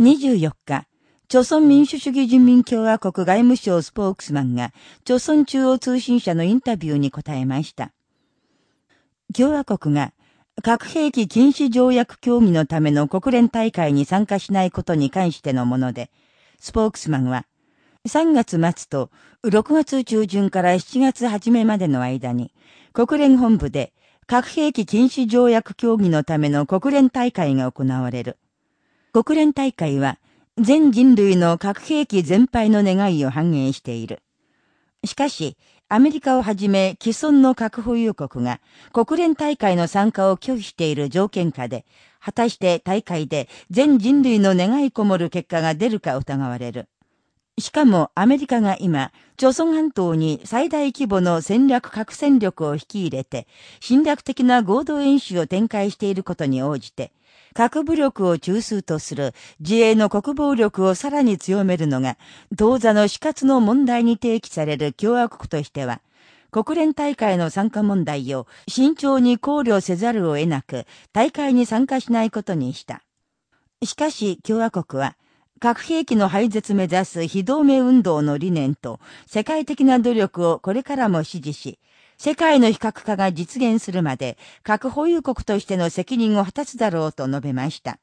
24日、朝鮮民主主義人民共和国外務省スポークスマンが、朝鮮中央通信社のインタビューに答えました。共和国が、核兵器禁止条約協議のための国連大会に参加しないことに関してのもので、スポークスマンは、3月末と6月中旬から7月初めまでの間に、国連本部で核兵器禁止条約協議のための国連大会が行われる。国連大会は、全人類の核兵器全廃の願いを反映している。しかし、アメリカをはじめ既存の核保有国が国連大会の参加を拒否している条件下で、果たして大会で全人類の願いこもる結果が出るか疑われる。しかもアメリカが今、朝鮮半島に最大規模の戦略核戦力を引き入れて、侵略的な合同演習を展開していることに応じて、核武力を中枢とする自衛の国防力をさらに強めるのが、当座の死活の問題に提起される共和国としては、国連大会の参加問題を慎重に考慮せざるを得なく、大会に参加しないことにした。しかし共和国は、核兵器の廃絶目指す非同盟運動の理念と世界的な努力をこれからも支持し、世界の非核化が実現するまで核保有国としての責任を果たすだろうと述べました。